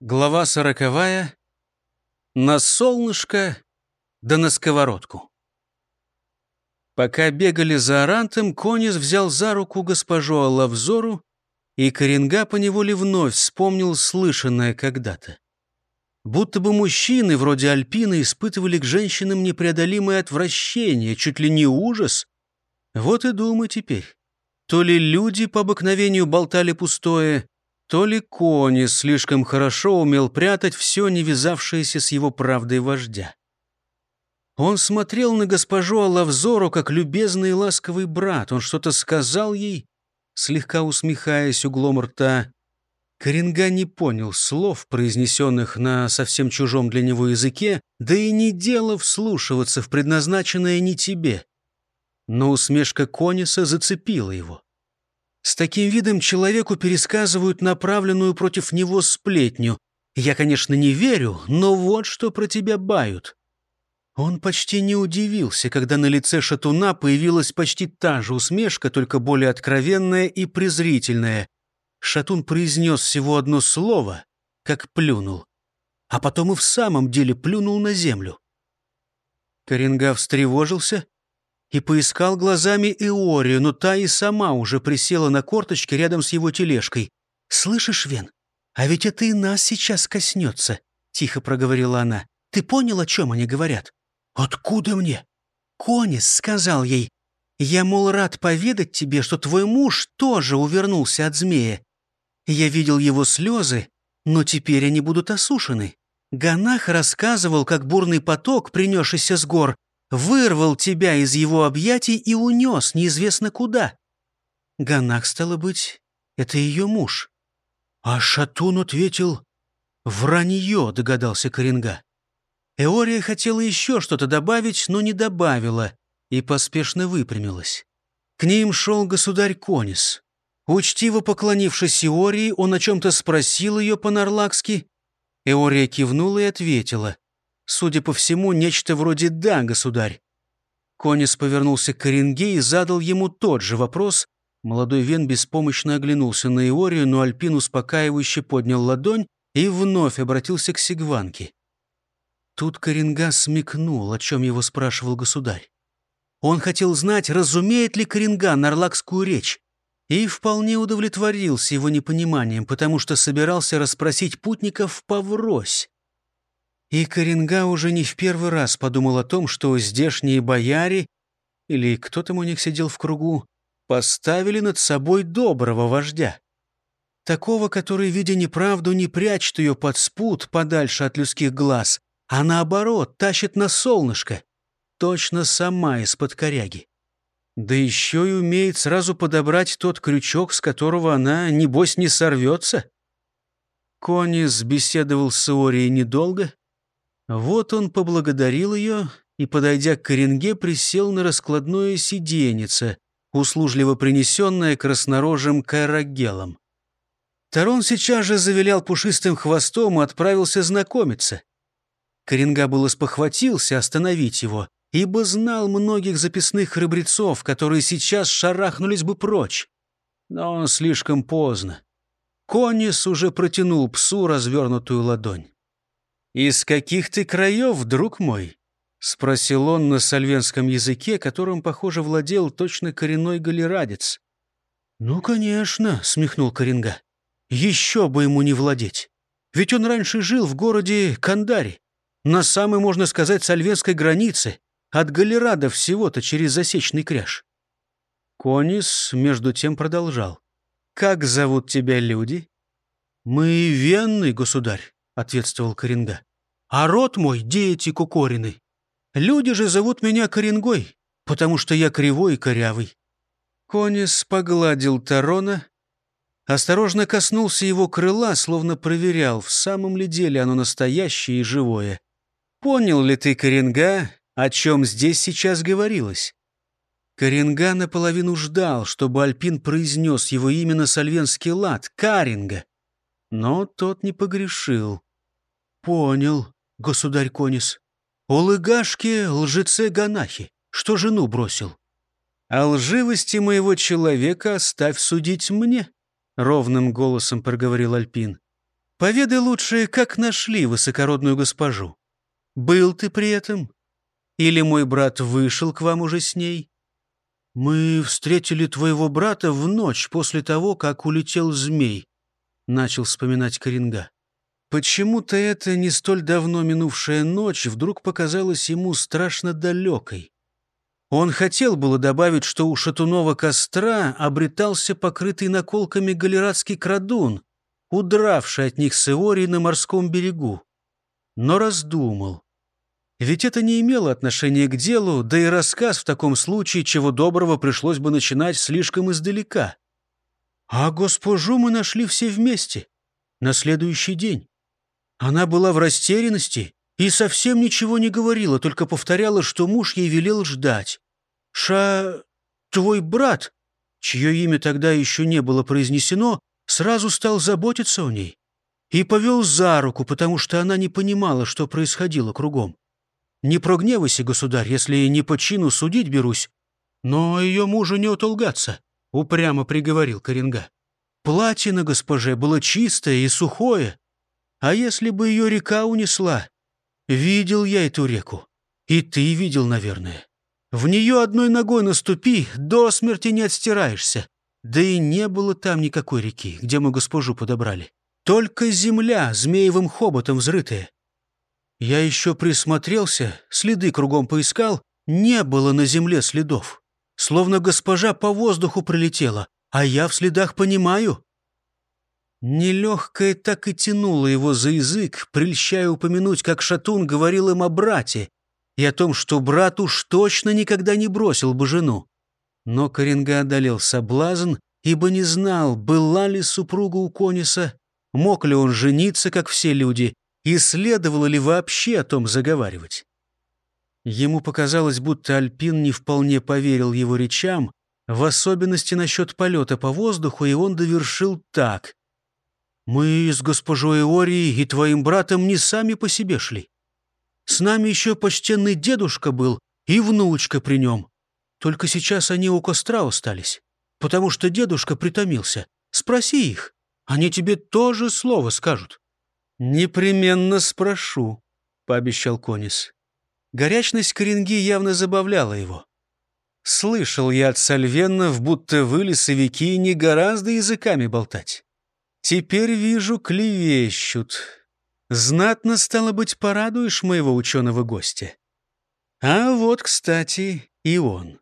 Глава сороковая. На солнышко да на сковородку. Пока бегали за Арантом, Конис взял за руку госпожу Аллавзору, и Коренга поневоле вновь вспомнил слышанное когда-то. Будто бы мужчины, вроде Альпины, испытывали к женщинам непреодолимое отвращение, чуть ли не ужас. Вот и думай теперь. То ли люди по обыкновению болтали пустое, то ли Кони слишком хорошо умел прятать все, не вязавшееся с его правдой вождя. Он смотрел на госпожу Алавзору, как любезный и ласковый брат. Он что-то сказал ей, слегка усмехаясь углом рта. Коренга не понял слов, произнесенных на совсем чужом для него языке, да и не дело вслушиваться в предназначенное не тебе. Но усмешка Кониса зацепила его. С таким видом человеку пересказывают направленную против него сплетню. Я, конечно, не верю, но вот что про тебя бают. Он почти не удивился, когда на лице шатуна появилась почти та же усмешка, только более откровенная и презрительная. Шатун произнес всего одно слово, как плюнул. А потом и в самом деле плюнул на землю. Коренга встревожился и поискал глазами Иорию, но та и сама уже присела на корточки рядом с его тележкой. «Слышишь, Вен, а ведь это и нас сейчас коснется», — тихо проговорила она. «Ты понял, о чем они говорят?» «Откуда мне?» «Конис сказал ей. Я, мол, рад поведать тебе, что твой муж тоже увернулся от змея. Я видел его слезы, но теперь они будут осушены. Ганах рассказывал, как бурный поток, принесшийся с гор, вырвал тебя из его объятий и унес неизвестно куда. Ганах, стало быть, это ее муж. А Шатун ответил «Вранье», — догадался Коренга. Эория хотела еще что-то добавить, но не добавила и поспешно выпрямилась. К ним шел государь Конис. Учтиво поклонившись Эории, он о чем-то спросил ее по-нарлакски. Эория кивнула и ответила. Судя по всему, нечто вроде «да, государь». Конис повернулся к Коренге и задал ему тот же вопрос. Молодой Вен беспомощно оглянулся на Иорию, но Альпин успокаивающе поднял ладонь и вновь обратился к Сигванке. Тут Коренга смекнул, о чем его спрашивал государь. Он хотел знать, разумеет ли Коренга нарлакскую речь, и вполне удовлетворился его непониманием, потому что собирался расспросить путников поврось. И Коренга уже не в первый раз подумал о том, что здешние бояре, или кто там у них сидел в кругу, поставили над собой доброго вождя. Такого, который, видя неправду, не прячет ее под спут подальше от людских глаз, а наоборот, тащит на солнышко, точно сама из-под коряги. Да еще и умеет сразу подобрать тот крючок, с которого она, небось, не сорвется. Конис беседовал с Иорией недолго, вот он поблагодарил ее и, подойдя к коренге, присел на раскладное сиденьице, услужливо принесенное краснорожим кайрогелом. Тарон сейчас же завилял пушистым хвостом и отправился знакомиться. Коренга было спохватился остановить его, ибо знал многих записных храбрецов, которые сейчас шарахнулись бы прочь. Но слишком поздно. Конис уже протянул псу развернутую ладонь. «Из каких ты краев, друг мой?» — спросил он на сальвенском языке, которым, похоже, владел точно коренной галерадец. «Ну, конечно», — смехнул Коренга. «Еще бы ему не владеть. Ведь он раньше жил в городе Кандари, на самой, можно сказать, сальвенской границе, от Галерада всего-то через засечный кряж». Конис, между тем, продолжал. «Как зовут тебя люди?» «Мы венный, государь», — ответствовал Коренга а род мой — дети Кукорины. Люди же зовут меня Коренгой, потому что я кривой и корявый». Конис погладил Тарона, осторожно коснулся его крыла, словно проверял, в самом ли деле оно настоящее и живое. «Понял ли ты, Коренга, о чем здесь сейчас говорилось?» Коренга наполовину ждал, чтобы Альпин произнес его имя на сальвенский лад — Каринга. Но тот не погрешил. «Понял», государь Конис. У лыгашки лжеце Ганахи, что жену бросил. О лживости моего человека оставь судить мне, — ровным голосом проговорил Альпин. Поведай лучше, как нашли высокородную госпожу. Был ты при этом? Или мой брат вышел к вам уже с ней? Мы встретили твоего брата в ночь после того, как улетел змей, начал вспоминать Коренга. Почему-то эта не столь давно минувшая ночь вдруг показалась ему страшно далекой. Он хотел было добавить, что у шатунова костра обретался покрытый наколками галератский крадун, удравший от них с Иории на морском берегу. Но раздумал. Ведь это не имело отношения к делу, да и рассказ в таком случае, чего доброго, пришлось бы начинать слишком издалека. А госпожу мы нашли все вместе, на следующий день. Она была в растерянности и совсем ничего не говорила, только повторяла, что муж ей велел ждать. «Ша... твой брат», чье имя тогда еще не было произнесено, сразу стал заботиться о ней и повел за руку, потому что она не понимала, что происходило кругом. Не прогневайся, государь, если не по чину судить берусь, но ее мужу не утолгаться, — упрямо приговорил Коренга. Платье на госпоже было чистое и сухое, а если бы ее река унесла? Видел я эту реку, и ты видел, наверное. В нее одной ногой наступи, до смерти не отстираешься. Да и не было там никакой реки, где мы госпожу подобрали. Только земля змеевым хоботом взрытая. Я еще присмотрелся, следы кругом поискал, не было на земле следов. Словно госпожа по воздуху прилетела, а я в следах понимаю. Нелегкое так и тянуло его за язык, прельщая упомянуть, как Шатун говорил им о брате и о том, что брат уж точно никогда не бросил бы жену. Но Коренга одолел соблазн, ибо не знал, была ли супруга у Кониса, мог ли он жениться, как все люди, и следовало ли вообще о том заговаривать. Ему показалось, будто Альпин не вполне поверил его речам, в особенности насчет полета по воздуху, и он довершил так. «Мы с госпожой Иорией и твоим братом не сами по себе шли. С нами еще почтенный дедушка был и внучка при нем. Только сейчас они у костра остались, потому что дедушка притомился. Спроси их, они тебе тоже слово скажут». «Непременно спрошу», — пообещал Конис. Горячность коренги явно забавляла его. Слышал я от сальвеннов, будто вы, лесовики, не гораздо языками болтать. Теперь вижу, клевещут. Знатно, стало быть, порадуешь моего ученого гостя. А вот, кстати, и он.